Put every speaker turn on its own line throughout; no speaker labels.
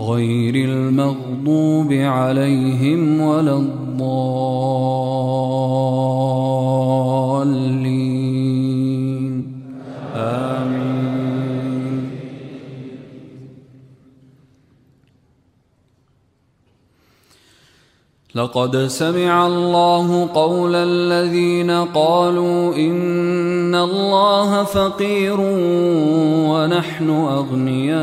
غير المغضوب عليهم ولا الضالين. آمين. لقد سمع الله قول الذين قالوا إن الله فقير ونحن أغنياء.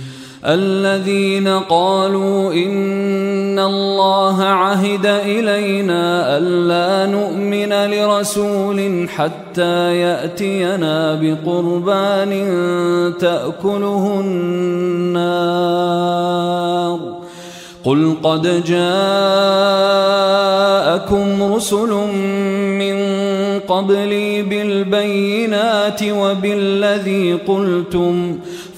الذين قالوا إن الله عهد إلينا ألا نؤمن لرسول حتى يأتينا بقربان تأكله النار. قل قد جاءكم رسل من قبلي بالبينات وبالذي قلتم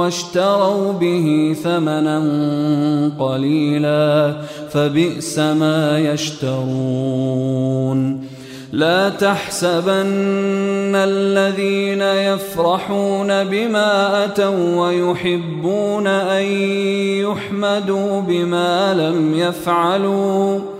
واشتروا به ثمنا قليلا فبئس ما يشترون. لا تحسبن الذين يفرحون بما أتوا ويحبون أن يحمدوا بما لم يفعلوا.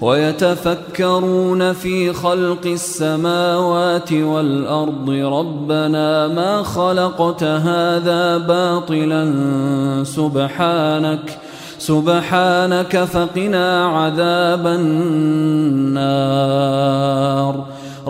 ويتفكرون في خلق السماوات والأرض. ربنا ما خلقت هذا باطلا. سبحانك سبحانك فقنا عذاب النار.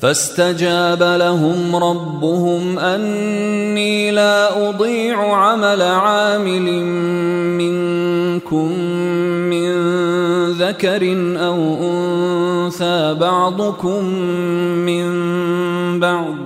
فاستجاب لهم ربهم أني لا أضيع عمل عامل منكم من ذكر أو أنثى بعضكم من بعض.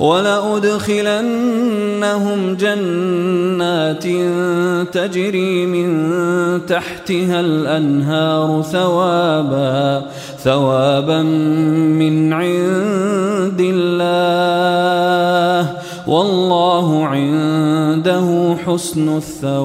ولأدخلنهم جنات تجري من تحتها الأنهار ثوابا ثوابا من عند الله والله عنده حسن الثواب.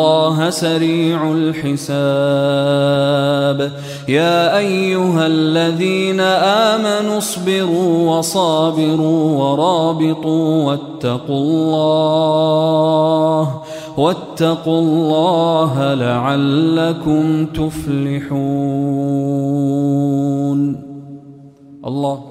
الله سريع الحساب. يا أيها الذين آمنوا اصبروا وصابروا ورابطوا واتقوا الله واتقوا الله لعلكم تفلحون. الله